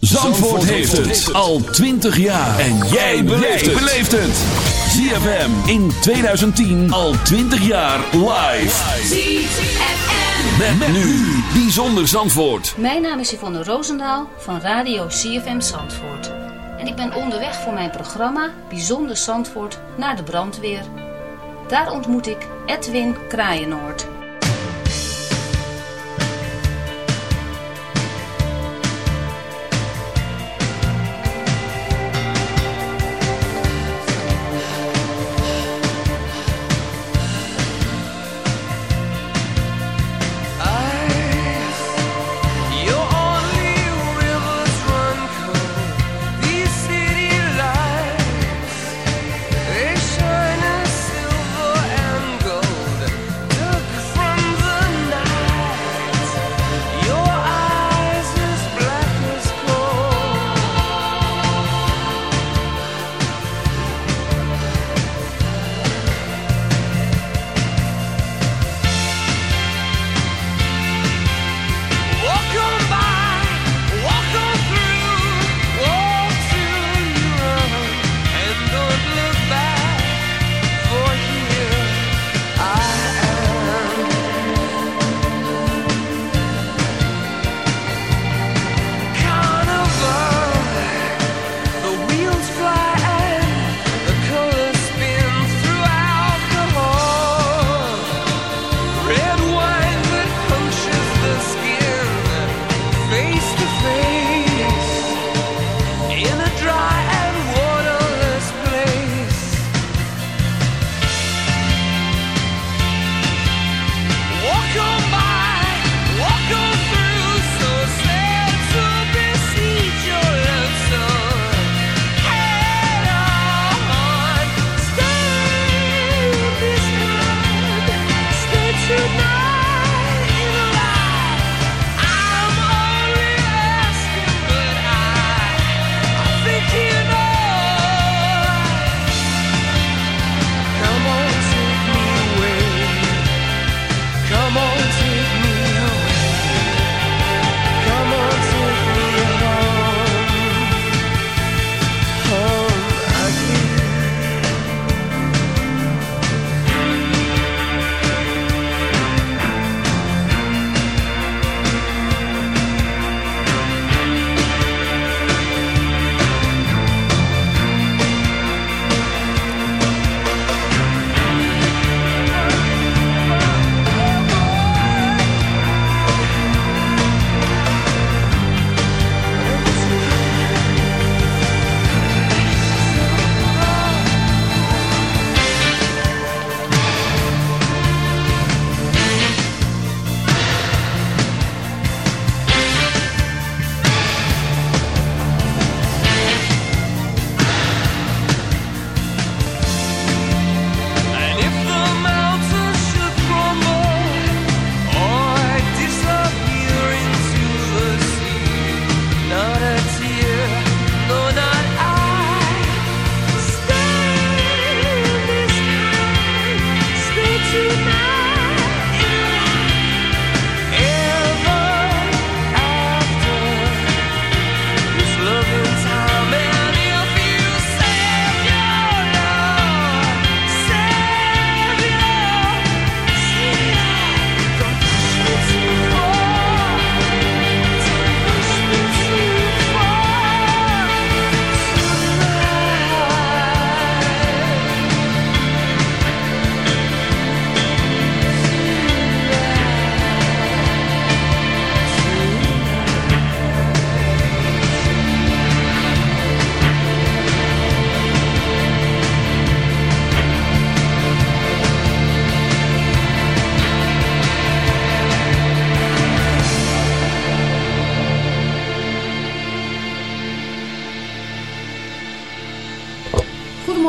Zandvoort heeft het al 20 jaar. En jij beleeft het. ZFM in 2010 al 20 jaar live. ZFM. Met, nu Bijzonder Zandvoort. Mijn naam is Yvonne Roosendaal van Radio CFM Zandvoort. En ik ben onderweg voor mijn programma Bijzonder Zandvoort naar de brandweer. Daar ontmoet ik Edwin Kraaienoord.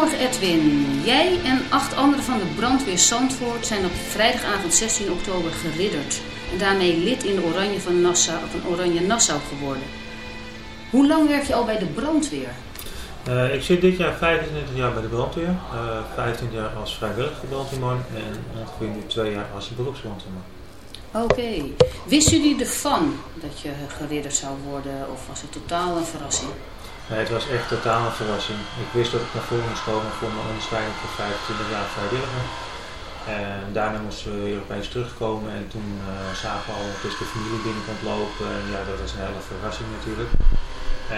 Goedemorgen Edwin. Jij en acht anderen van de brandweer Zandvoort zijn op vrijdagavond 16 oktober geridderd. En daarmee lid in de Oranje van Nassau, van Oranje Nassau geworden. Hoe lang werk je al bij de brandweer? Eh, ik zit dit jaar 25 jaar bij de brandweer, eh 15 jaar als vrijwillige brandweerman en ongeveer nu twee jaar als beroepsbrandweerman. Oké. Wisten jullie ervan dat je geridderd zou worden of was het totaal een verrassing? Het was echt totaal een verrassing. Ik wist dat ik naar voren moest komen voor mijn onderscheiding voor 25 jaar vrijwilliger. En daarna moesten we weer opeens terugkomen en toen eh, zagen we al dat de familie binnen komt lopen. En ja, dat was een hele verrassing natuurlijk.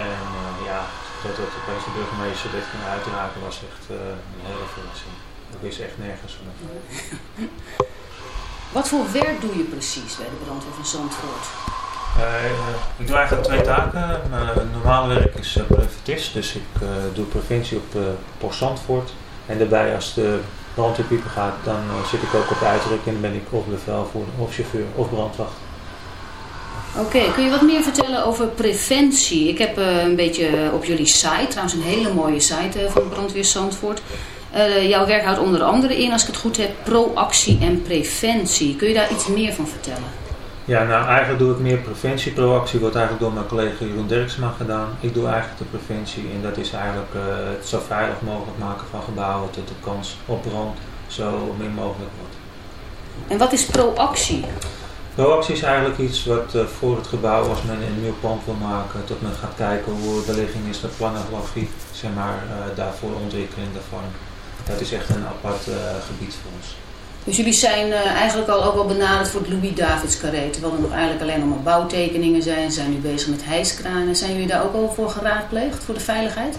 En eh, ja, dat het opeens de burgemeester dit ging uitraken was echt eh, een hele verrassing. Ik wist echt nergens van. Wat voor werk doe je precies bij de brandweer van Zandvoort? Eh, eh, ik doe eigenlijk twee taken. Mijn normale werk is uh, preventist, dus ik eh, doe preventie op uh, Post Zandvoort. En daarbij als de brandweerpieper gaat, dan eh, zit ik ook op de uitdrukking en ben ik of bevelvoerder, of chauffeur, of brandwacht. Oké, kun je wat meer vertellen over preventie? Ik heb eh, een beetje op jullie site, trouwens een hele mooie site eh, van brandweer Zandvoort. Eh, jouw werk houdt onder andere in, als ik het goed heb, proactie en preventie. Kun je daar iets meer van vertellen? Ja, nou eigenlijk doe ik meer preventie. Proactie wordt eigenlijk door mijn collega Jeroen Dirksma gedaan. Ik doe eigenlijk de preventie en dat is eigenlijk eh, het zo veilig mogelijk maken van gebouwen dat de kans op brand zo min mogelijk wordt. En wat is proactie? Proactie is eigenlijk iets wat eh, voor het gebouw, als men een nieuw pand wil maken, dat men gaat kijken hoe de ligging is, de planografiek, zeg maar, eh, daarvoor de ontwikkeling daarvan. Dat is echt een apart gebied voor ons. Dus jullie zijn eh, eigenlijk al ook wel benaderd voor het Louis Davids carré, terwijl er nog eigenlijk alleen nog maar bouwtekeningen zijn. Zijn nu bezig met hijskranen. Zijn jullie daar ook al voor geraadpleegd, voor de veiligheid?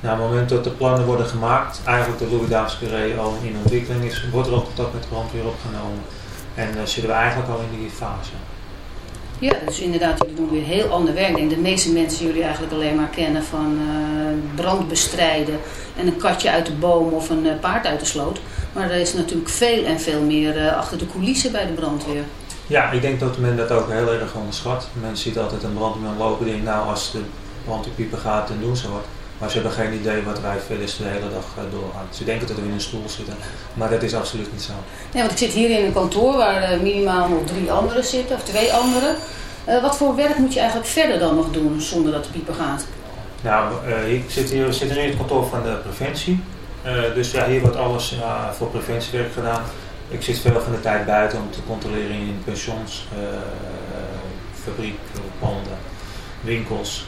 Nou, op het moment dat de plannen worden gemaakt, eigenlijk de Louis Davids Carré al in ontwikkeling is, wordt er ook contact met de brandweer opgenomen. En uh, zitten we eigenlijk al in die fase. Ja, dus inderdaad, jullie doen weer heel ander werk. Ik denk de meeste mensen jullie eigenlijk alleen maar kennen van uh, brand bestrijden en een katje uit de boom of een paard uit de sloot. Maar er is natuurlijk veel en veel meer uh, achter de coulissen bij de brandweer. Ja, ik denk dat men dat ook heel erg onderschat. Men ziet altijd een brandweerman lopen en denkt, nou als de brandweerpieper gaat, dan doen ze wat. Maar ze hebben geen idee wat wij verder de hele dag uh, doorgaan. Ze denken dat we in een stoel zitten, maar dat is absoluut niet zo. Nee, want ik zit hier in een kantoor waar uh, minimaal nog drie anderen zitten, of twee anderen. Uh, wat voor werk moet je eigenlijk verder dan nog doen zonder dat de pieper gaat? Nou, ik zit hier, zit hier in het kantoor van de preventie. Dus ja, hier wordt alles voor preventiewerk gedaan. Ik zit veel van de tijd buiten om te controleren in pensions, fabriek, panden, winkels.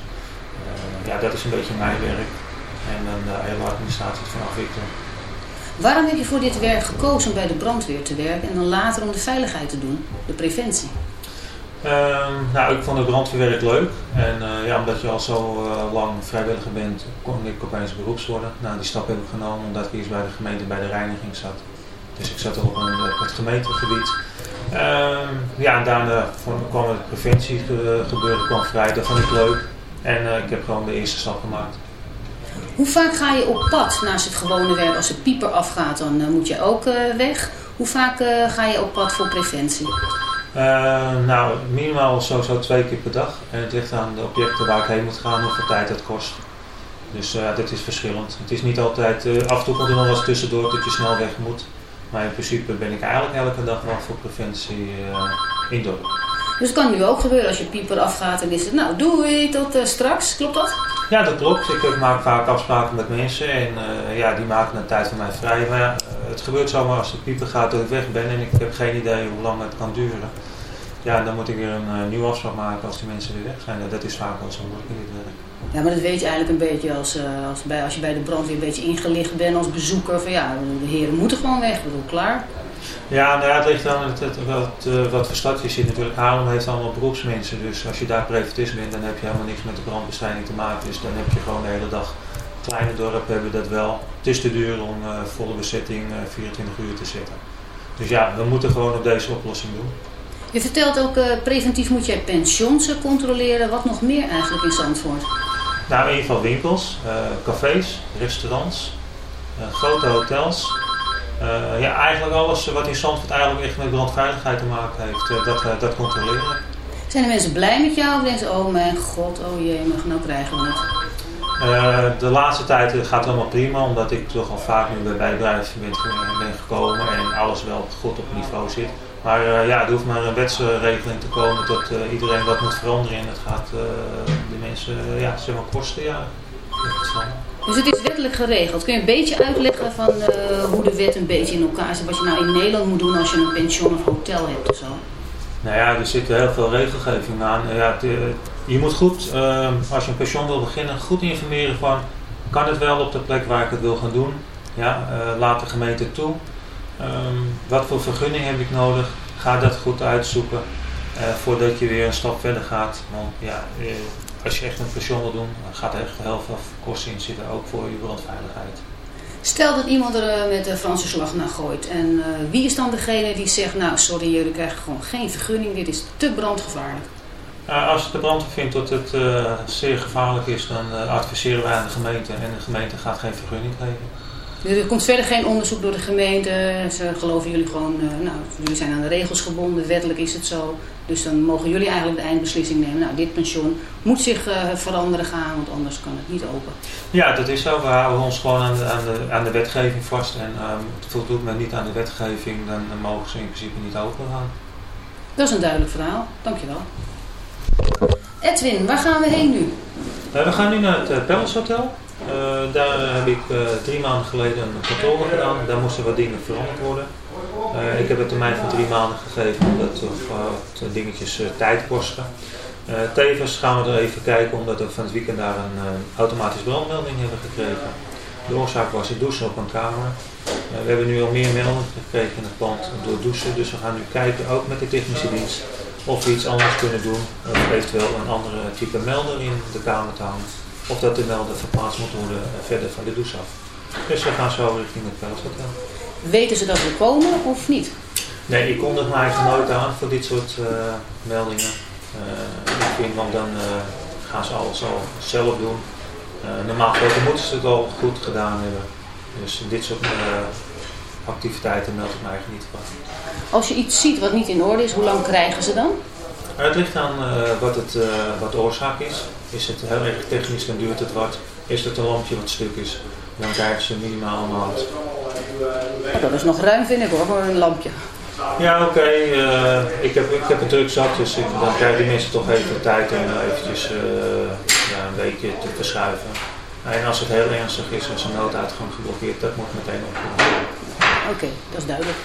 Ja, dat is een beetje mijn werk. En dan de hele administratie van afwikkelen. Waarom heb je voor dit werk gekozen om bij de brandweer te werken en dan later om de veiligheid te doen, de preventie? Uh, nou, ik vond het brandweerwerk leuk. En uh, ja, omdat je al zo uh, lang vrijwilliger bent, kon ik opeens beroeps worden. Nou, die stap heb ik genomen omdat ik eerst bij de gemeente bij de reiniging zat. Dus ik zat op, een, op het gemeentegebied. Ehm, ja, en daarna kwam het preventiegebeuren kwam vrij. Dat vond ik leuk. En ik heb gewoon de eerste stap gemaakt. Hoe vaak ga je op pad naast het gewone werk? Als de pieper afgaat, dan moet je ook weg. Hoe vaak ga je op pad voor preventie? Nou, minimaal sowieso twee keer per dag. En het ligt aan de objecten waar ik heen moet gaan, hoeveel tijd dat kost. Dus dat is verschillend. Het is niet altijd, af en toe komt er nog wel eens tussendoor dat je snel weg moet. Maar in principe ben ik eigenlijk elke dag wel voor preventie in dorp. Dus het kan nu ook gebeuren als je pieper afgaat en is het, nou doei, tot uh, straks. Klopt dat? Ja, dat klopt. Ik maak vaak afspraken met mensen en uh, ja, die maken een tijd van mij vrij. Maar uh, het gebeurt zomaar als de pieper gaat dat ik weg ben en ik heb geen idee hoe lang het kan duren. Ja, dan moet ik weer een nieuwe afspraak maken als die mensen weer weg zijn. Dat is vaak wel zo moeilijk in dit werk. Ja, maar dat weet je eigenlijk een beetje als, als, bij, als je bij de brandweer een beetje ingelicht bent als bezoeker. Van ja, de heren moeten gewoon weg. Ik bedoel, klaar. Ja, nou het ligt aan het, het, wat, uh, wat voor stad je zit natuurlijk. Haarlem heeft allemaal beroepsmensen, dus als je daar preventist bent, dan heb je helemaal niks met de brandbestrijding te maken. Dus dan heb je gewoon de hele dag. Kleine dorpen hebben dat wel. Het is te duur om uh, volle bezetting uh, 24 uur te zetten. Dus ja, we moeten gewoon op deze oplossing doen. Je vertelt ook, preventief moet je pensions controleren. Wat nog meer eigenlijk in Zandvoort? Nou, in ieder geval winkels, cafés, restaurants, grote hotels. Uh, ja, eigenlijk alles wat in Zandvoort eigenlijk echt met brandveiligheid te maken heeft, uh, dat, uh, dat controleren. Zijn de mensen blij met jou of denken ze, oh mijn god, oh jee, nou krijgen we het? Eh, de laatste tijd gaat het allemaal prima, omdat ik toch al vaak nu bij- het ben, ben gekomen en alles wel goed op niveau zit. Maar eh, ja, er hoeft maar een wetsregeling te komen dat eh, iedereen wat moet veranderen en het gaat eh, de mensen eh, ja, zeg maar kosten. Ja. Dus het is wettelijk geregeld. Kun je een beetje uitleggen van eh, hoe de wet een beetje in elkaar zit? Wat je nou in Nederland moet doen als je een pension of hotel hebt of zo? Nou ja, er zit heel veel regelgeving aan. Ja, eh, je moet goed, eh, als je een pension wil beginnen, goed informeren van, kan het wel op de plek waar ik het wil gaan doen? Ja, eh, laat de gemeente toe. Ehm, wat voor vergunning heb ik nodig? Ga dat goed uitzoeken voordat je weer een stap verder gaat. Want ja, als je echt een pension wil doen, dan gaat er echt heel veel kosten in zitten, ook voor je brandveiligheid. Stel dat iemand er eh, met de Franse slag naar gooit. En eh, wie is dan degene die zegt, nou sorry, jullie krijgen gewoon geen vergunning. Dit is te brandgevaarlijk. Uh, als de brandweer vindt dat het eh, zeer gevaarlijk is, dan adviseren wij aan de gemeente en de gemeente gaat geen vergunning geven. Er komt verder geen onderzoek door de gemeente. Ze geloven jullie gewoon, eh, nou, jullie zijn aan de regels gebonden, wettelijk is het zo. Dus dan mogen jullie eigenlijk de eindbeslissing nemen. Nou, dit pensioen moet zich eh, veranderen gaan, want anders kan het niet open. Ja, dat is zo. We houden ons gewoon aan de, aan de, aan de wetgeving vast. En um, voldoet men niet aan de wetgeving, dan, dan mogen ze in principe niet open gaan. Dat is een duidelijk verhaal. Dankjewel. Edwin, waar gaan we heen nu? Uh, we gaan nu naar het uh, Palace Hotel. Uh, daar heb ik uh, drie maanden geleden een controle gedaan. Daar moesten wat dingen veranderd worden. Uh, ik heb een termijn van drie maanden gegeven omdat wat dingetjes tijd kosten. tevens gaan we er even kijken omdat we van het weekend daar een automatisch brandmelding hebben gekregen. De oorzaak was het douchen op een kamer. we hebben nu al meer meldingen gekregen in het pand door douchen. Dus we gaan nu kijken, ook met de technische dienst, of we iets anders kunnen doen. Eventueel een andere type melder in de kamer te hangen. Of dat de melder verplaatst moet worden verder van de douche af. Dus we gaan zo richting het Palace Hotel. Weten ze dat we komen of niet? Nee, ik kondig eigenlijk nooit aan voor dit soort uh, meldingen. Uh, ik vind, want dan uh, gaan ze alles al zelf doen. normaal gesproken moeten ze het al goed gedaan hebben. Dus dit soort activiteiten meld ik me eigenlijk niet van. Als je iets ziet wat niet in orde is, hoe lang krijgen ze dan? Het ligt aan wat, het, wat de oorzaak is. Is het heel erg technisch, dan duurt het wat. Is het een lampje wat stuk is, dan krijgen ze minimaal een maand. Dat is nog ruim vind ik hoor, voor een lampje. Ja, oké. Okay. Uh, ik, heb, ik heb het druk zat, dus ik, dan krijgen die mensen toch even tijd om eventjes uh, ja, een beetje te verschuiven. En als het heel ernstig is, als een nooduitgang geblokkeerd, dat moet meteen opgelost worden. Oké, okay, dat is duidelijk.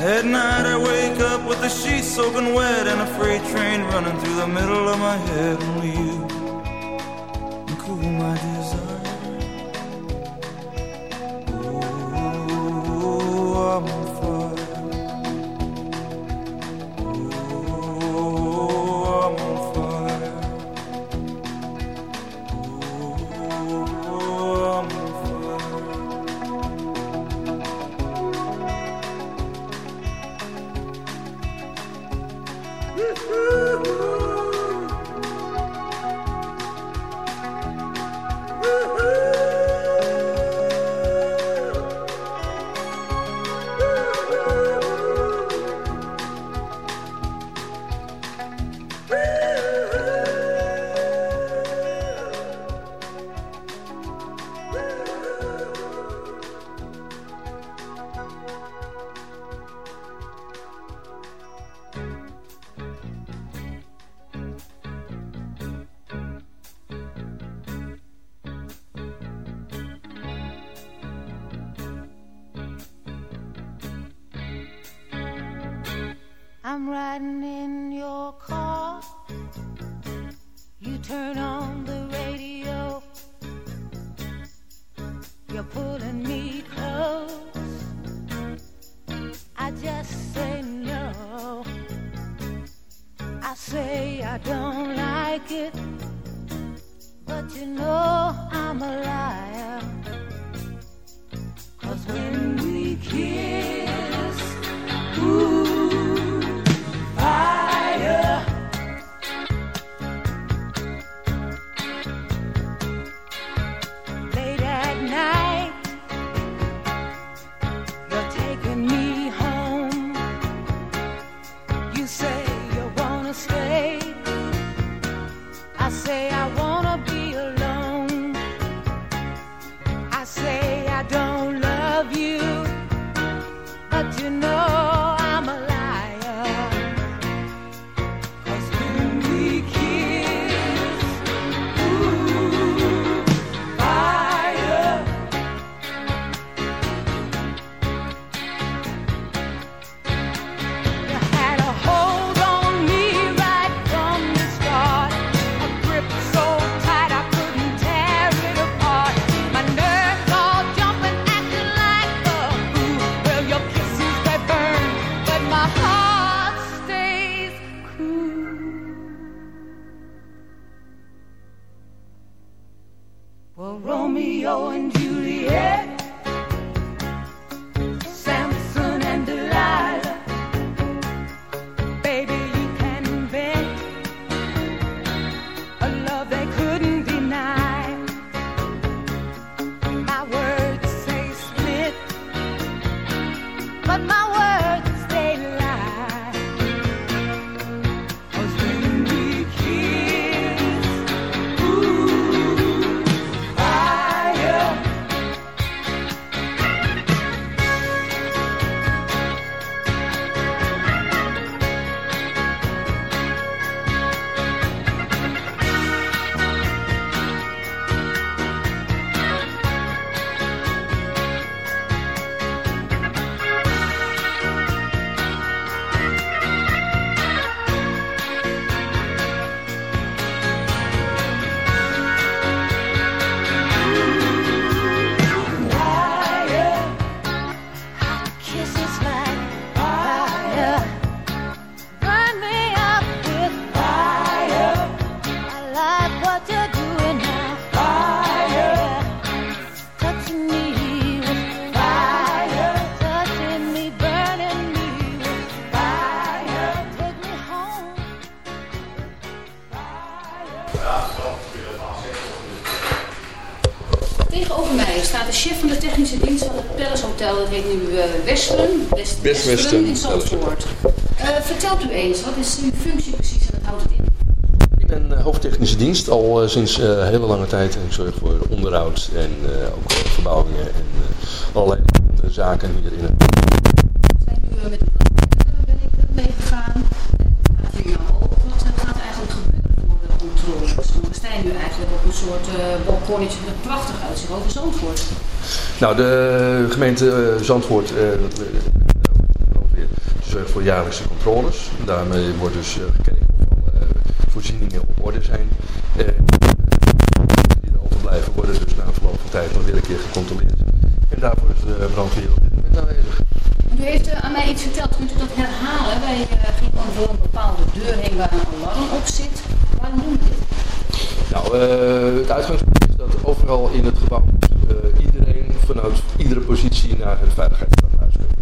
At night I wake up with the sheets soaking wet and a freight train running through the middle of my head. Only you cool my desire. Best Western in Zandvoort. Eh, vertelt u eens, wat is uw functie precies en wat houdt het in? Ik ben eh, hoofdtechnische dienst al eh, sinds eh, een hele lange tijd. En ik zorg voor onderhoud en eh, ook voor verbouwingen en allerlei andere zaken hier in het We zijn nu met de brandweer ben ik meegegaan. Gaat hier nou ook. Wat gaat eigenlijk gebeuren voor de controles? We staan nu eigenlijk op een soort eh balkonnetje er prachtig uitziet over Zandvoort. Nou, de gemeente eh, Zandvoort eh, dat, eh, de brandweer, die zorgt voor jaarlijkse controles. Daarmee wordt dus eh, gekeken of alle eh, voorzieningen op orde zijn. Eh, die er overblijven worden dus na verloop van tijd nog weer een keer gecontroleerd. En daarvoor is de brandweer op dit moment aanwezig. U heeft aan mij iets verteld, kunt u dat herhalen? Wij gingen door een bepaalde deur heen waar een alarm op zit. Waarom doen we dit? Nou, het uitgangspunt is dat overal in het gebouw iedereen vanuit iedere positie naar het veiligheidsstadhuis kunnen.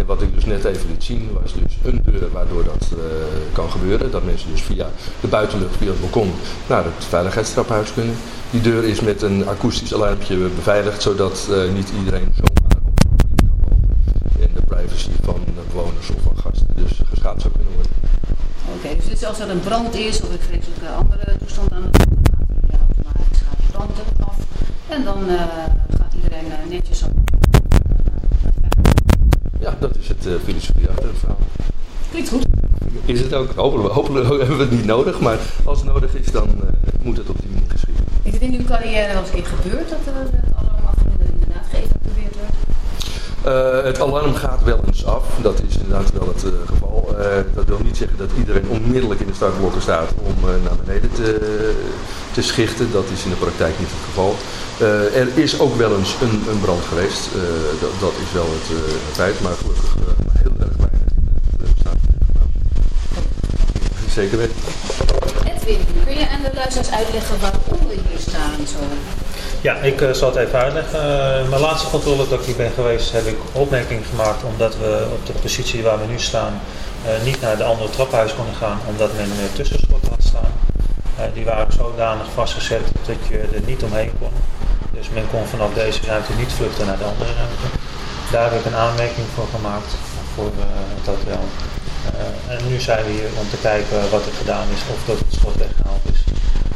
En wat ik dus net even liet zien was dus een deur waardoor dat eh, kan gebeuren. Dat mensen dus via de buitenlucht, via het balkon naar het veiligheidstraphuis kunnen. Die deur is met een akoestisch alarmpje beveiligd, zodat eh, niet iedereen zomaar op het gebied kan lopen. En de privacy van de bewoners of van gasten dus geschaad zou kunnen worden. Oké, dus dit als er een brand is of een vreselijke andere toestand aan de dan gaat automatisch gaat de brand af. En dan eh, gaat iedereen eh, netjes op. Ja, dat is het filosofie achter het verhaal. Klinkt goed. Is het ook. Hopelijk, hopelijk hebben we het niet nodig, maar als het nodig is, dan uh, moet het op die manier geschieden. Is het in uw carrière wel eens een keer gebeurd dat er het alarm af inderdaad geëvacueerd werd? Eh, het alarm gaat wel eens af, dat is inderdaad wel het eh, geval. Eh, dat wil niet zeggen dat iedereen onmiddellijk in de startblokken staat om eh, naar beneden te, te schichten. Dat is in de praktijk niet het geval. Eh, er is ook wel eens een, een brand geweest, Eh, dat, dat is wel het, eh, feit, maar gelukkig Zeker weten. Edwin, kun je aan de luisteraars uitleggen waarom we hier staan zo? Ja, ik eh, zal het even uitleggen. Eh, mijn laatste controle dat ik hier ben geweest, heb ik opmerking gemaakt omdat we op de positie waar we nu staan eh, niet naar de andere trappenhuis konden gaan, omdat men uh, tussenschorten had staan. Eh, die waren zodanig vastgezet dat je er niet omheen kon. Dus men kon vanaf deze ruimte niet vluchten naar de andere ruimte. Daar heb ik een aanmerking voor gemaakt voor hotel. Eh, en nu zijn we hier om te kijken wat er gedaan is, of dat het schot weggehaald is.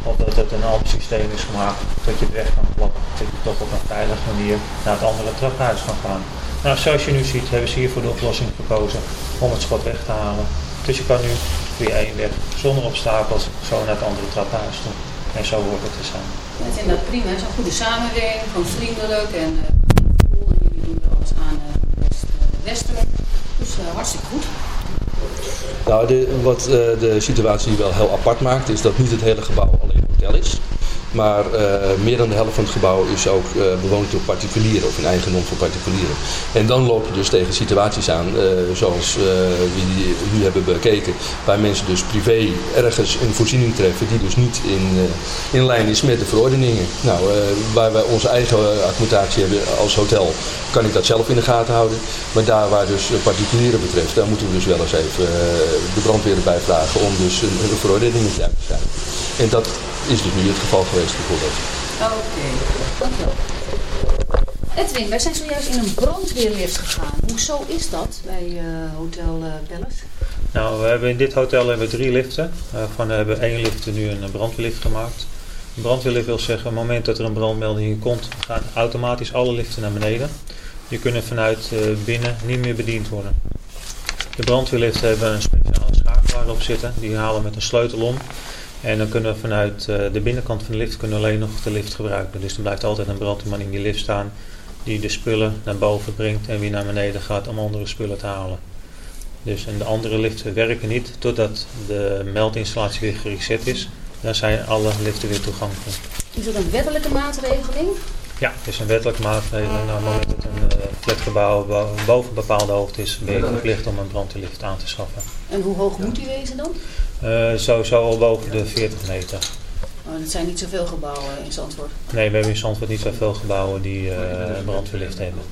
Of dat het een ander systeem is gemaakt dat je het weg kan klappen. Dat je toch op een veilige manier naar het andere traphuis kan gaan. Nou, zoals je nu ziet hebben ze hier voor de oplossing gekozen om het schot weg te halen. Dus je kan nu via één weg zonder obstakels zo naar het andere traphuis toe. En zo wordt het te zijn. Ik vind dat prima, een goede samenwerking, gewoon vriendelijk en eh, cool. En jullie doen er alles aan eh, best eh, westelijk. Dus eh, hartstikke goed. Nou, wat eh, de situatie wel heel apart maakt, is dat niet het hele gebouw alleen hotel is. Maar eh, meer dan de helft van het gebouw is ook eh, bewoond door particulieren of in eigendom van particulieren. En dan loop je dus tegen situaties aan, eh, zoals we die nu hebben bekeken, waar mensen dus privé ergens een voorziening treffen die dus niet in, in lijn is met de verordeningen. Nou, waar wij onze eigen accommodatie hebben als hotel, kan ik dat zelf in de gaten houden. Maar daar waar dus particulieren betreft, daar moeten we dus wel eens even de brandweer erbij vragen om dus een, een verordening te zijn. En dat is dus nu het geval geweest bijvoorbeeld. Oké, dankjewel. Edwin, wij zijn zojuist in een brandweerlift gegaan. Hoezo is dat bij eh, Hotel eh, Palace? Nou, we hebben in dit hotel hebben we drie liften. Uh, van we hebben één lift nu een brandweerlift gemaakt. Een brandweerlift wil zeggen, op het moment dat er een brandmelding komt, gaan automatisch alle liften naar beneden. Die kunnen vanuit uh, binnen niet meer bediend worden. De brandweerlift hebben een speciale schakelaar op zitten. Die halen met een sleutel om. En dan kunnen we vanuit uh, de binnenkant van de lift kunnen alleen nog de lift gebruiken. Dus er blijft altijd een brandweerman in die lift staan die de spullen naar boven brengt en weer naar beneden gaat om andere spullen te halen. Dus en de andere liften werken niet totdat de meldinstallatie weer gereset is. Dan zijn alle liften weer toegankelijk. Is dat een wettelijke maatregeling? Ja, het is een wettelijke maatregel. Nou, op het moment dat een uh, flatgebouw boven een bepaalde hoogte is, ben je verplicht om een brandweerlift aan te schaffen. En hoe hoog moet die wezen dan? Uh, sowieso al boven de 40 meter. Oh, dat zijn niet zoveel gebouwen in Zandvoort. Nee, we hebben in Zandvoort niet zoveel gebouwen die een brandweerlift hebben.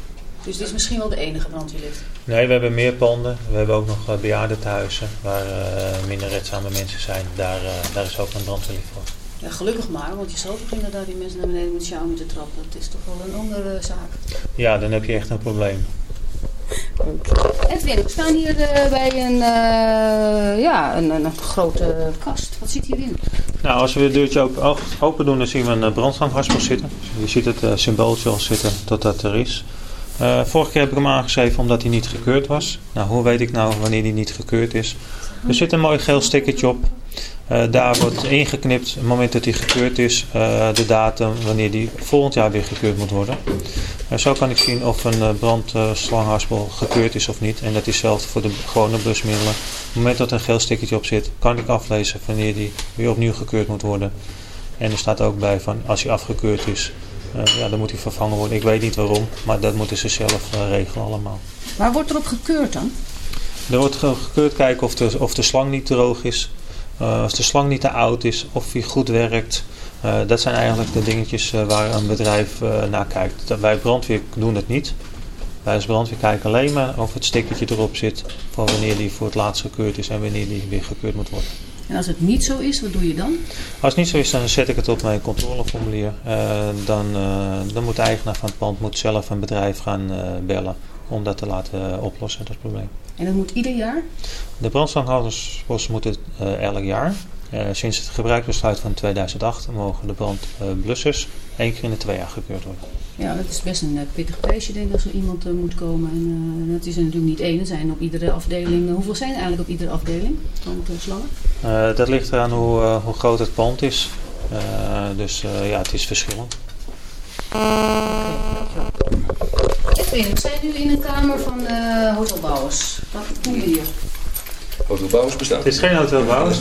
Dus dit is misschien wel de enige brandweerlift? Nee, we hebben meer panden. We hebben ook nog uh, bejaardentehuizen waar minder redzame mensen zijn. Daar, daar is ook een brandweerlift voor. Ja, gelukkig maar, want je zal toch inderdaad die mensen naar beneden met jou moeten trappen. Dat is toch wel een andere zaak. Ja, dan heb je echt een probleem. Edwin, we staan hier uh, bij een, uh, ja, een, een, grote kast. Wat zit hierin? Nou, als we het deurtje open, doen, dan zien we een brandstanghaspel zitten. Je ziet het symbooltje al zitten tot dat er is. Vorige keer heb ik hem aangeschreven omdat hij niet gekeurd was. Nou, hoe weet ik nou wanneer hij niet gekeurd is? Er zit een mooi geel stickertje op. Uh, daar wordt ingeknipt, op het moment dat hij gekeurd is, uh, de datum wanneer die volgend jaar weer gekeurd moet worden. Uh, zo kan ik zien of een brandslanghaspel gekeurd is of niet. En dat is hetzelfde voor de gewone blusmiddelen. Op het moment dat er een geel stickertje op zit, kan ik aflezen wanneer die weer opnieuw gekeurd moet worden. En er staat ook bij van als hij afgekeurd is, ja, dan moet hij vervangen worden. Ik weet niet waarom, maar dat moeten ze zelf regelen allemaal. Waar wordt erop gekeurd dan? Er wordt gekeurd kijken of de, of de slang niet droog is. Als de slang niet te oud is, of hij goed werkt. Uh, dat zijn eigenlijk de dingetjes uh, waar een bedrijf naar kijkt. Dat, wij brandweer doen dat niet. Wij als brandweer kijken alleen maar of het stickertje erop zit van wanneer die voor het laatst gekeurd is en wanneer die weer gekeurd moet worden. En als het niet zo is, wat doe je dan? Als het niet zo is, dan zet ik het op mijn controleformulier. dan, dan moet de eigenaar van het pand moet zelf een bedrijf gaan bellen om dat te laten oplossen, dat probleem. En dat moet ieder jaar? De brandstandhouderspost moet het uh, elk jaar. Uh, sinds het gebruikbesluit van 2008 mogen de brandblussers één keer in de twee jaar gekeurd worden. Ja, dat is best een pittig prijsje, denk ik, als er iemand moet komen. En dat is er natuurlijk niet één. Er zijn op iedere afdeling. hoeveel zijn er eigenlijk op iedere afdeling? slangen? dat ligt eraan hoe, hoe, groot het pand is. dus ja, het is verschillend. Oké, okay, we zijn nu in een kamer van de hotelbouwers. Wat doen we hier? Hotelbouwers bestaat. Het is geen hotelbouwers.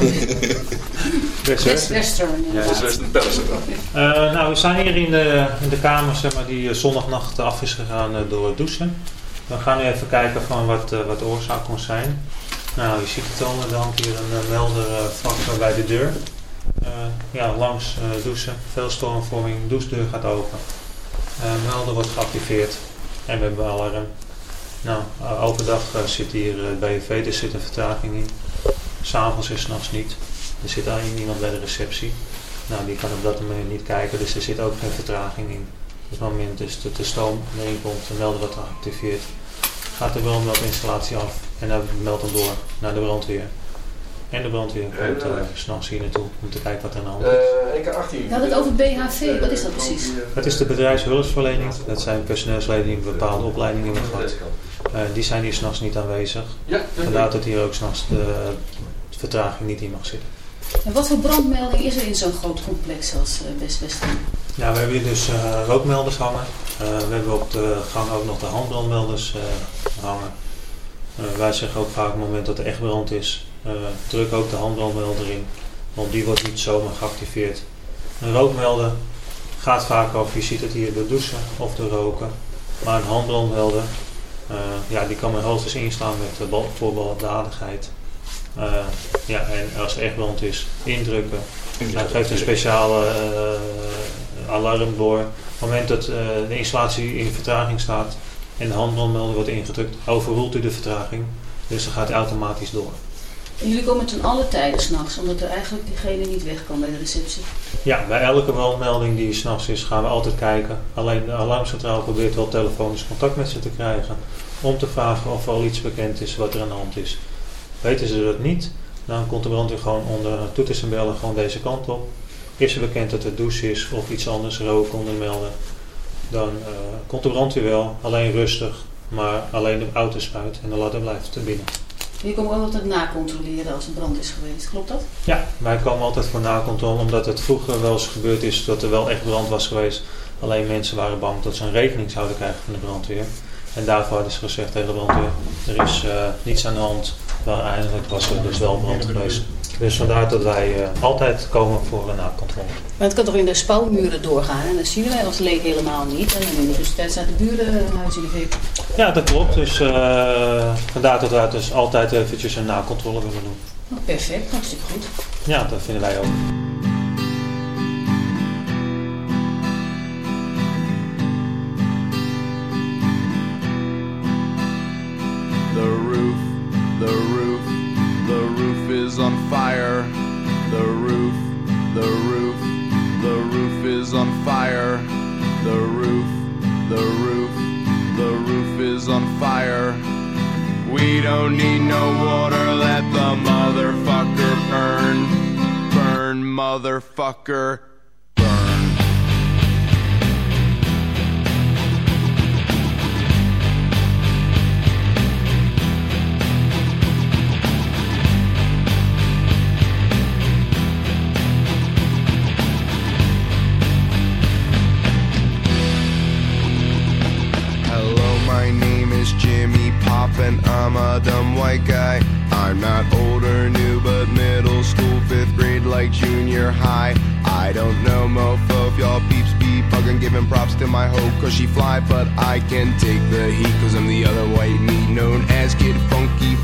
West Western. Ja, is Western Palace dan. Eh, nou, we zijn hier in de, in de kamer zeg maar, die eh, zondagnacht af is gegaan eh, door het douchen. We gaan nu even kijken van wat, wat de oorzaak kon zijn. Nou, je ziet het al, er hangt hier een melder vlak bij de deur. Eh, ja, langs douchen, veel stormvorming, douchedeur gaat open. Eh, melder wordt geactiveerd en we hebben alarm. Nou, eh, overdag eh, zit hier eh, bij BV, er zit een vertraging in. S'avonds en s'nachts niet. Er zit alleen iemand bij de receptie. Nou, die kan op dat moment niet kijken, dus er zit ook geen vertraging in. Op het moment dus dat de stoom erin komt, de melder wordt geactiveerd. Gaat de brandmeldinstallatie af en dan meldt hem door naar de brandweer. En de brandweer komt uh, s'nachts hier naartoe om te kijken wat er aan de hand is. Eh, EK18. We hadden het over BHV, wat is dat precies? Het is de bedrijfshulpverlening. Dat zijn personeelsleden die een bepaalde opleiding hebben gehad. Eh, die zijn hier s'nachts niet aanwezig. Ja, Vandaar dat hier ook s'nachts de, de vertraging niet in mag zitten. En wat voor brandmelding is er in zo'n groot complex als eh, West Western? Ja, we hebben hier dus eh, rookmelders hangen. Eh, we hebben op de gang ook nog de handbrandmelders eh, hangen. Eh, wij zeggen ook vaak op het moment dat er echt brand is, eh, druk ook de handbrandmelder in. Want die wordt niet zomaar geactiveerd. Een rookmelder gaat vaak over, je ziet het hier door douchen of door roken. Maar een handbrandmelder, eh, ja, die kan men hoogstens instaan met uh, voorbaldadigheid. Uh, ja, en als er echt brand is, indrukken. Hij geeft een speciale alarm door. Op het moment dat de installatie in vertraging staat en de handbrandmelder wordt ingedrukt, overroelt u de vertraging. Dus dan gaat hij automatisch door. Jullie komen ten alle tijden s'nachts, omdat er eigenlijk diegene niet weg kan bij de receptie. Ja, bij elke brandmelding die s'nachts is, gaan we altijd kijken. Alleen de alarmcentrale probeert wel telefonisch contact met ze te krijgen. Om te vragen of er al iets bekend is wat er aan de hand is. Weten ze dat niet, dan komt de brandweer gewoon onder toeters en bellen gewoon deze kant op. Is er bekend dat er douche is of iets anders, rook onder melden, dan uh, komt de brandweer wel, alleen rustig, maar alleen de auto spuit en de ladder blijft er binnen. Je komt ook altijd nacontroleren als er brand is geweest, klopt dat? Ja, wij komen altijd voor nakontrole, omdat het vroeger wel eens gebeurd is dat er wel echt brand was geweest. Alleen mensen waren bang dat ze een rekening zouden krijgen van de brandweer. En daarvoor hadden ze gezegd tegen de brandweer, er is uh, niets aan de hand, maar eigenlijk was er dus wel brand geweest. Dus vandaar dat wij uh, altijd komen voor een nakontrole. Maar het kan toch in de spouwmuren doorgaan en dat zien wij als leek helemaal niet. En in de tussentijd staat de buren in de fik. Ja, dat klopt. Dus uh, vandaar dat wij dus altijd eventjes een nakontrole willen doen. Oh, perfect, hartstikke goed. Ja, dat vinden wij ook. We don't need no water, let the motherfucker burn. Burn, motherfucker. And I'm a dumb white guy. I'm not old or new, but middle school, fifth grade, like junior high. I don't know, mofo, if y'all peeps be bugging, giving props to my hoe, cause she fly, but I can take the heat, cause I'm the other white meat known as Kid Funky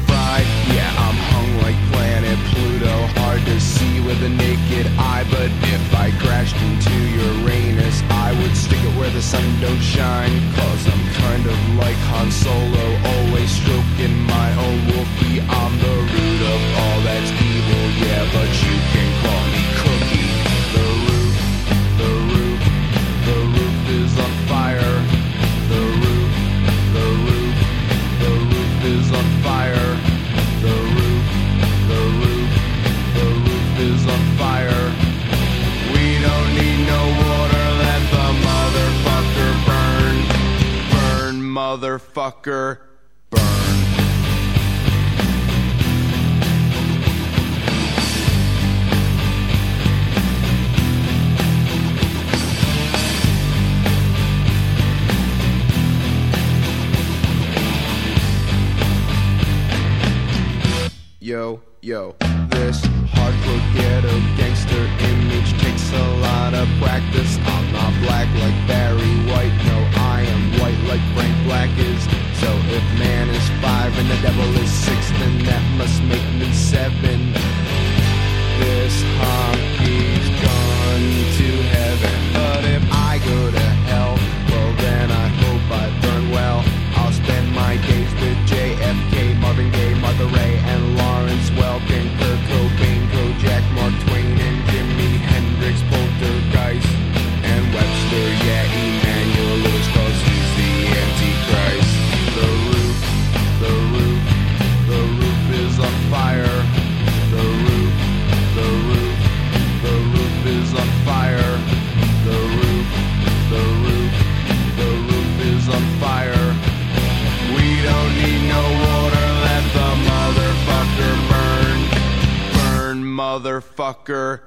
hard to see with a naked eye, but if I crashed into Uranus, I would stick it where the sun don't shine, cause I'm kind of like Han Solo, always stroking my own wolfie. I'm the root of all that's evil, yeah, but you motherfucker. Yo, yo, this hardcore ghetto gangster image takes a lot of practice. I'm not black like Barry White, no, like Frank Black is. So if man is five and the devil is six, then that must make me seven. This honky's gone to heaven, but if I go to Tucker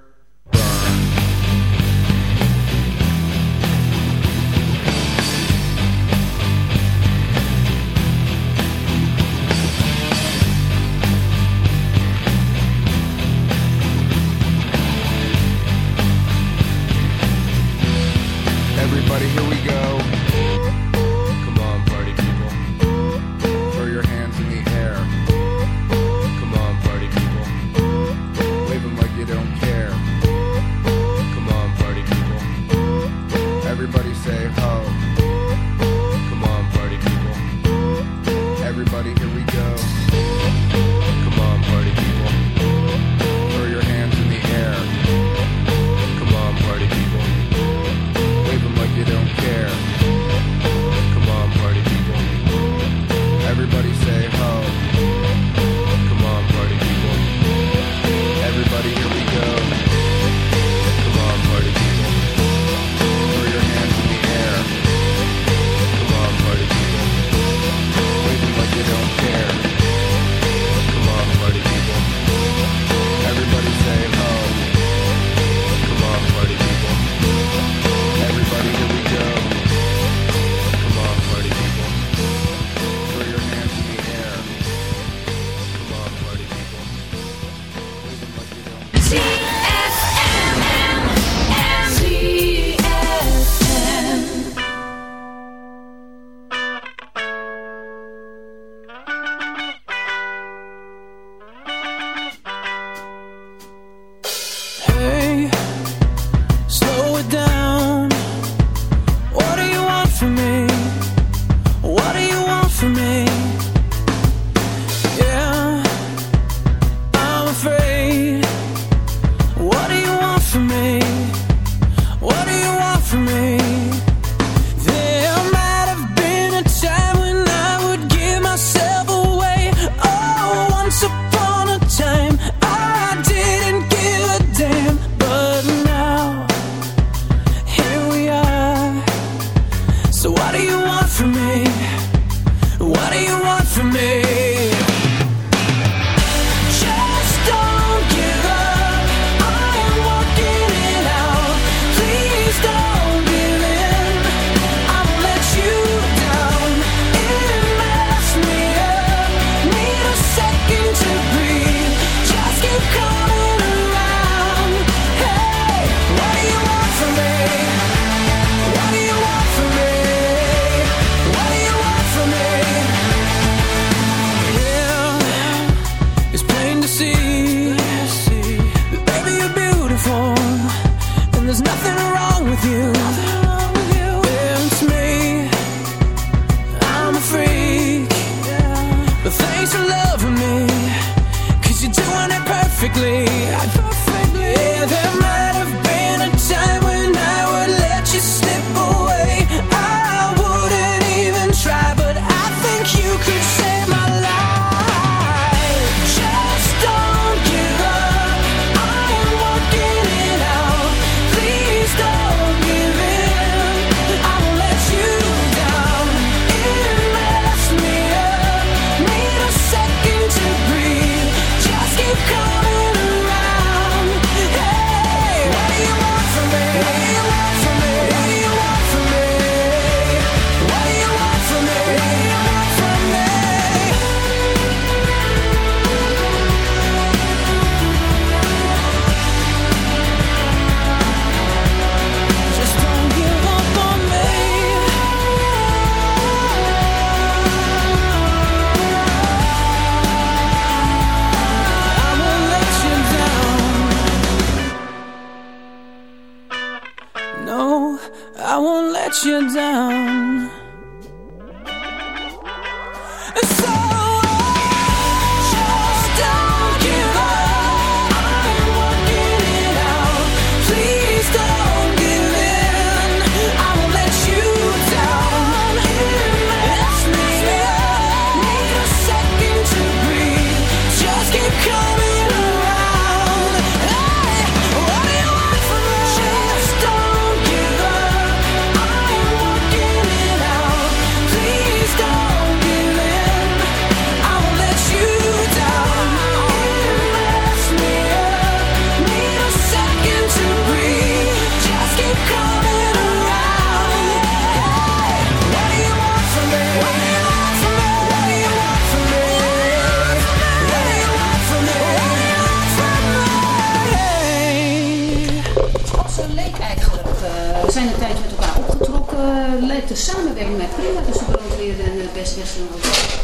de samenwerking met prima tussen brandweer en uh, Best Western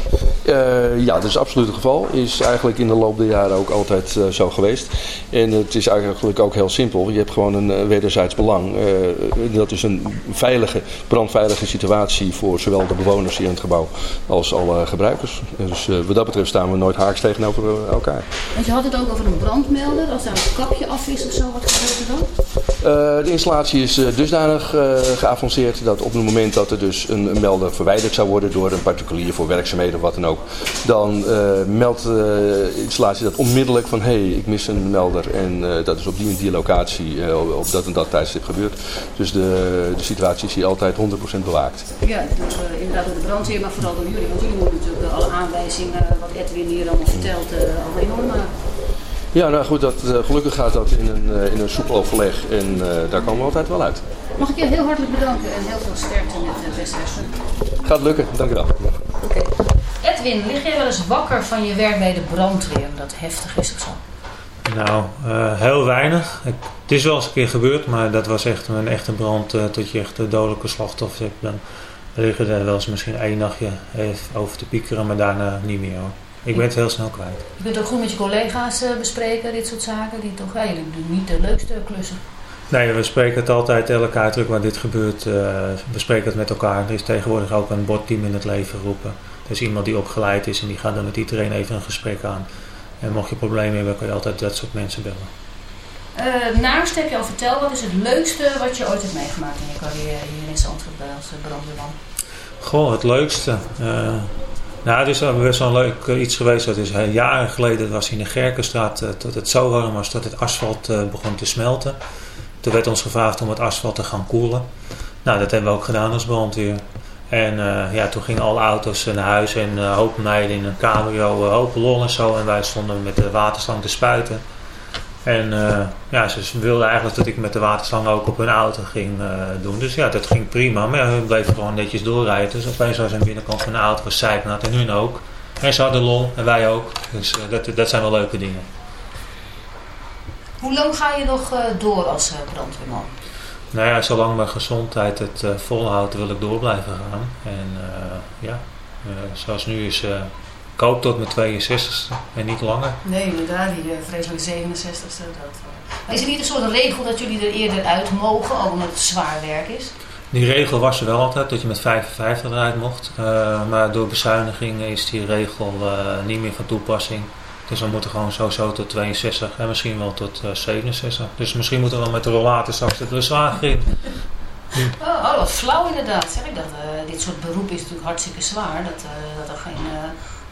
Eh, ja, dat is absoluut het geval. Is eigenlijk in de loop der jaren ook altijd eh, zo geweest. En het is eigenlijk ook heel simpel. Je hebt gewoon een eh, wederzijds belang. Dat is een veilige, brandveilige situatie voor zowel de bewoners hier in het gebouw als alle gebruikers. Dus wat dat betreft staan we nooit haaks tegenover elkaar. Want je had het ook over een brandmelder, als daar een kapje af is of zo, wat gebeurt er dan? De installatie is dusdanig geavanceerd dat op het moment dat er dus een, een melder verwijderd zou worden door een particulier voor werkzaamheden of wat dan ook, dan eh, meldt eh, de installatie dat onmiddellijk van hé, hey, ik mis een melder en eh, dat is op die en die locatie op- op dat en dat tijdstip gebeurd. Dus de, de situatie is hier altijd 100% bewaakt. Ja, eh, inderdaad door de brandweer, maar vooral door jullie. Want jullie moeten natuurlijk alle aanwijzingen, wat Edwin hier allemaal vertelt, allemaal enorm. Ja, nou goed, dat, gelukkig gaat dat in een, eh, in een soepel overleg en daar komen we altijd wel uit. Mag ik je heel hartelijk bedanken en heel veel sterkte met uh, Best Western. Gaat lukken, dank u wel. Edwin, lig jij wel eens wakker van je werk bij de brandweer? Dat heftig is of zo? Nou, eh, heel weinig. Ik, het is wel eens een keer gebeurd, maar dat was echt een echte brand eh, tot je echt een dodelijke slachtoffer hebt. Dan liggen er wel eens misschien één nachtje even over te piekeren, maar daarna niet meer hoor. Ik ben het heel snel kwijt. Je kunt ook goed met je collega's eh, bespreken, dit soort zaken. Die toch, doen niet de leukste klussen. Nee, we spreken het altijd elke uitdruk waar dit gebeurt. eh, we spreken het met elkaar. Er is tegenwoordig ook een bordteam in het leven geroepen. Er is iemand die opgeleid is en die gaat dan met iedereen even een gesprek aan. En mocht je problemen hebben, kan je altijd dat soort mensen bellen. Eh naast heb je al verteld, wat is het leukste wat je ooit hebt meegemaakt in je carrière hier in Zandvoort bij als eh, brandweerman? Goh, het leukste. Eh, nou, het is best wel leuk iets geweest. Dat is jaren geleden dat was in de Gerkenstraat uh, tot het zo warm was dat het asfalt uh, begon te smelten. Toen werd ons gevraagd om het asfalt te gaan koelen. Nou, dat hebben we ook gedaan als brandweer. En uh, ja, toen gingen alle auto's naar huis en uh, hoop meiden in een cabrio, uh, hopen lol en zo. En wij stonden met de waterslang te spuiten. En ja, ze wilden eigenlijk dat ik met de waterslang ook op hun auto ging doen. Dus ja, dat ging prima. Maar ja, hun bleven gewoon netjes doorrijden. Dus opeens was een binnenkant van de auto was zijpnat en hun ook. En ze hadden lol en wij ook. Dus dat, dat zijn wel leuke dingen. Hoe lang ga je nog door als brandweerman? Nou ja, zolang mijn gezondheid het uh, volhoudt, wil ik door blijven gaan. En ja, zoals nu is ik hoop tot mijn 62 en niet langer. Nee, inderdaad, die vreselijk 67ste. Dat. Is er niet een soort regel dat jullie er eerder uit mogen, ook omdat het zwaar werk is? Die regel was er wel altijd, dat je met 55 eruit mocht. Maar door bezuinigingen is die regel niet meer van toepassing. Dus we moeten gewoon sowieso tot 62 en misschien wel tot 67. Dus misschien moeten we wel met de rollator straks de zwager in. Oh, oh, wat flauw inderdaad. Zeg ik dat, dit soort beroep is natuurlijk hartstikke zwaar. Dat, dat er geen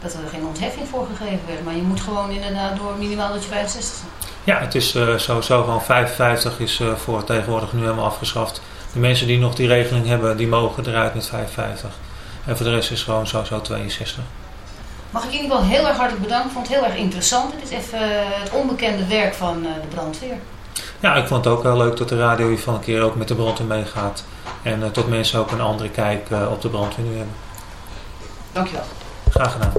dat er geen ontheffing voor gegeven werd. Maar je moet gewoon inderdaad door minimaal dat je 65 bent. Ja, het is sowieso gewoon 55 is voor tegenwoordig nu helemaal afgeschaft. De mensen die nog die regeling hebben, die mogen eruit met 55. En voor de rest is gewoon sowieso 62. Mag ik jullie wel heel erg hartelijk bedanken. Ik vond het heel erg interessant. Het is even uh, het onbekende werk van de brandweer. Ja, ik vond het ook heel leuk dat de radio hier van een keer ook met de brandweer meegaat. En tot mensen ook een andere kijk op de brandweer nu hebben. Dankjewel. Graag gedaan.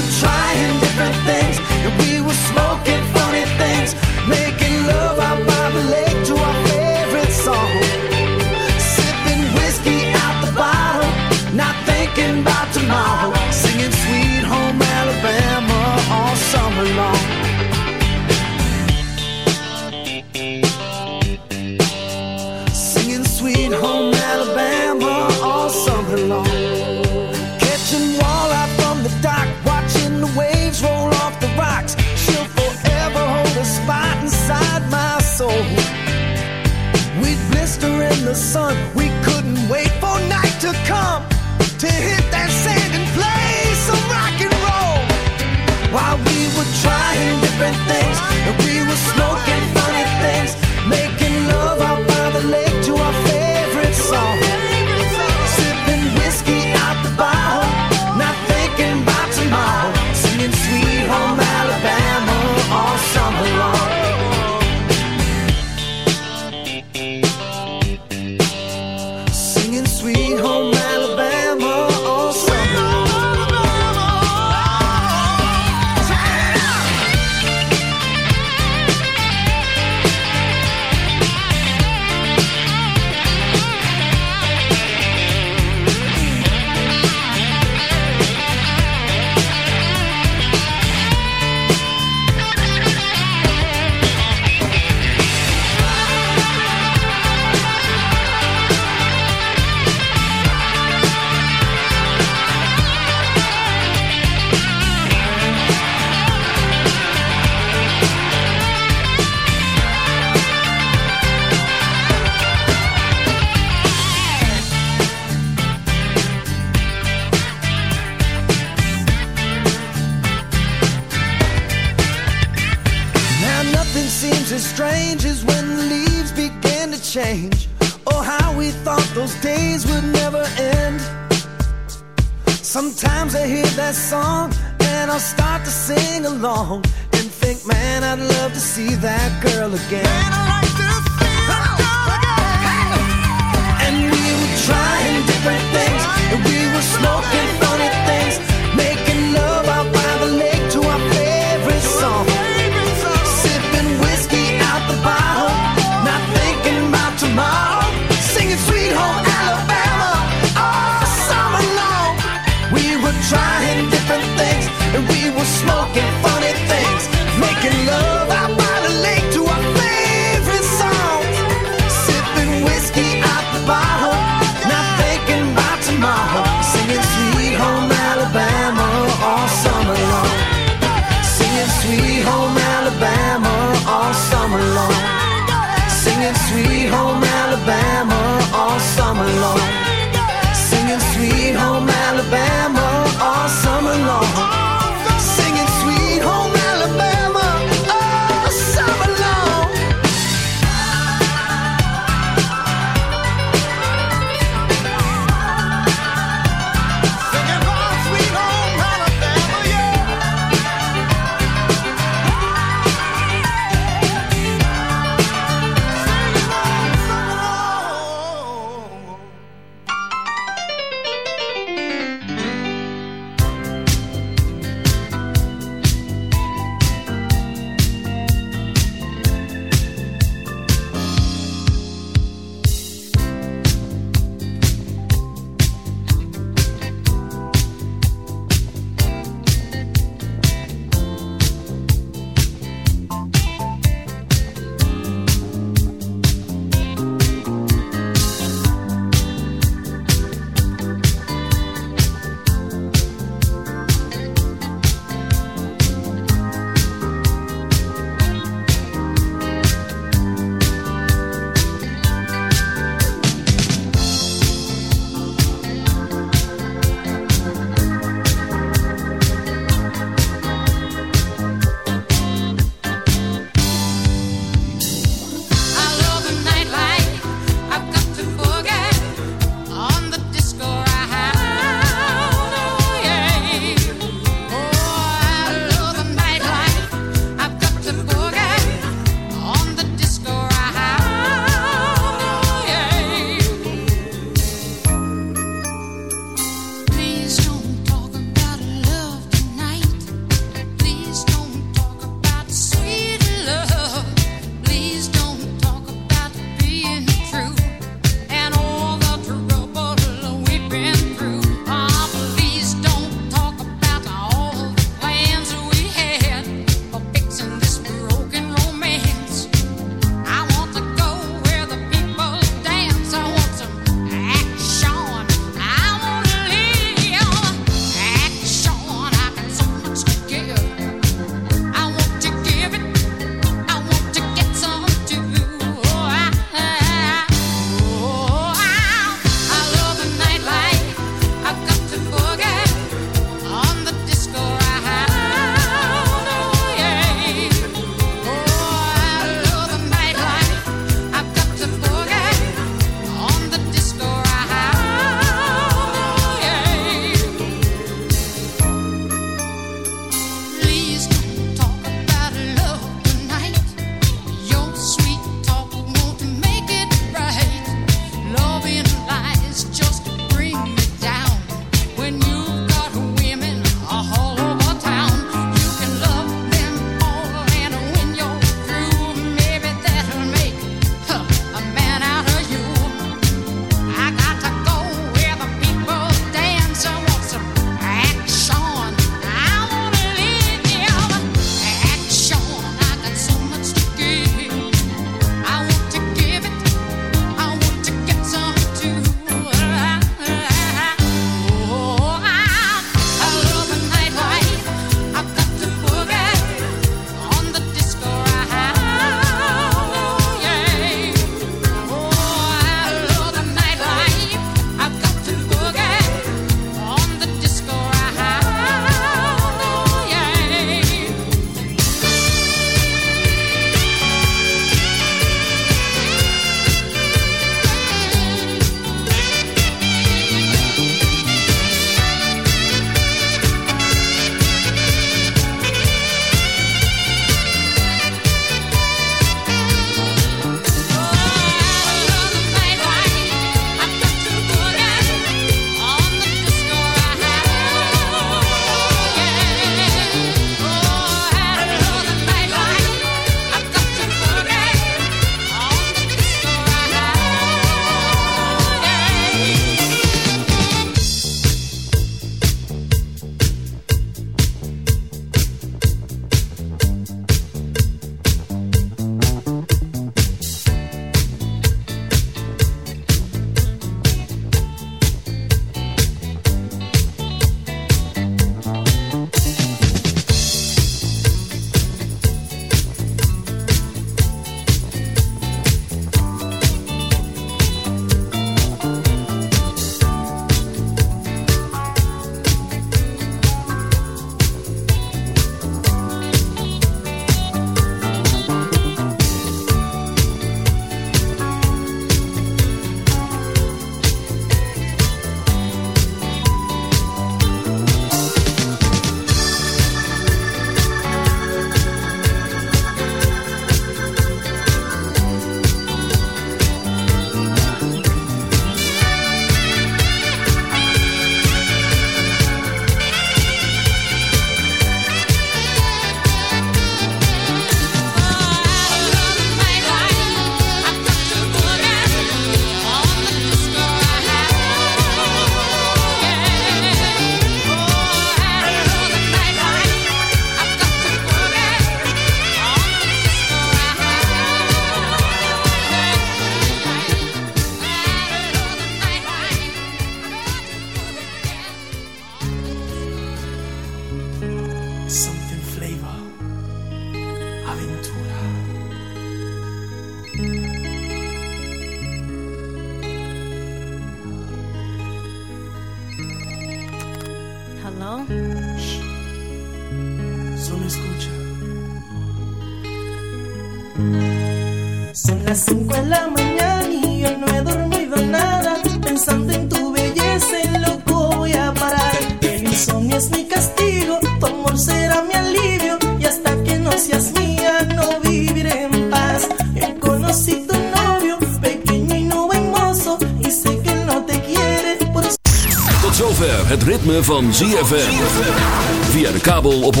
Van ZFM. Via de kabel op 104.5.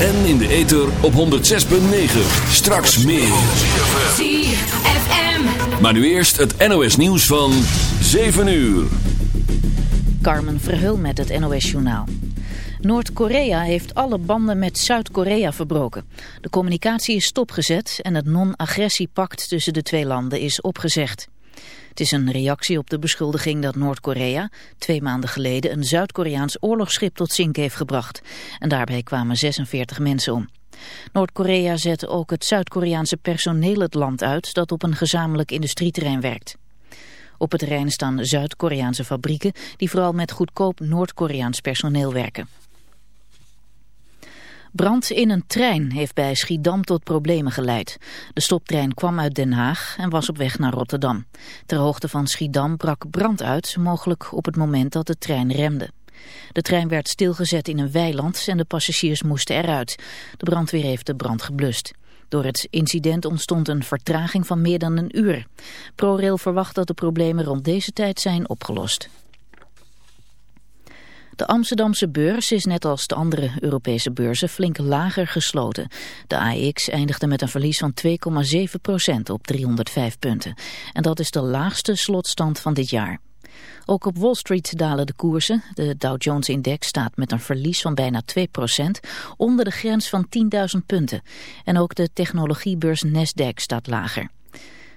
En in de ether op 106.9. Straks meer. ZFM. Maar nu eerst het NOS nieuws van 7 uur. Carmen Verheul met het NOS-journaal. Noord-Korea heeft alle banden met Zuid-Korea verbroken. De communicatie is stopgezet en het non-agressiepact tussen de twee landen is opgezegd. Het is een reactie op de beschuldiging dat Noord-Korea twee maanden geleden een Zuid-Koreaans oorlogsschip tot zink heeft gebracht. En daarbij kwamen 46 mensen om. Noord-Korea zet ook het Zuid-Koreaanse personeel het land uit dat op een gezamenlijk industrieterrein werkt. Op het terrein staan Zuid-Koreaanse fabrieken die vooral met goedkoop Noord-Koreaans personeel werken. Brand in een trein heeft bij Schiedam tot problemen geleid. De stoptrein kwam uit Den Haag en was op weg naar Rotterdam. Ter hoogte van Schiedam brak brand uit, mogelijk op het moment dat de trein remde. De trein werd stilgezet in een weiland en de passagiers moesten eruit. De brandweer heeft de brand geblust. Door het incident ontstond een vertraging van meer dan een uur. ProRail verwacht dat de problemen rond deze tijd zijn opgelost. De Amsterdamse beurs is net als de andere Europese beurzen flink lager gesloten. De AX eindigde met een verlies van 2,7 procent op 305 punten. En dat is de laagste slotstand van dit jaar. Ook op Wall Street dalen de koersen. De Dow Jones-index staat met een verlies van bijna 2 procent, onder de grens van 10.000 punten. En ook de technologiebeurs Nasdaq staat lager.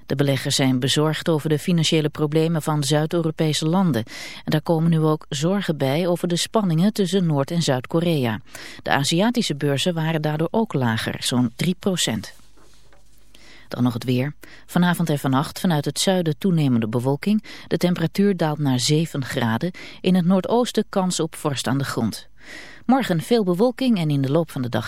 De beleggers zijn bezorgd over de financiële problemen van Zuid-Europese landen. En daar komen nu ook zorgen bij over de spanningen tussen Noord- en Zuid-Korea. De Aziatische beurzen waren daardoor ook lager, zo'n 3 procent. Dan nog het weer. Vanavond en vannacht vanuit het zuiden toenemende bewolking. De temperatuur daalt naar 7 graden. In het noordoosten kans op vorst aan de grond. Morgen veel bewolking en in de loop van de dag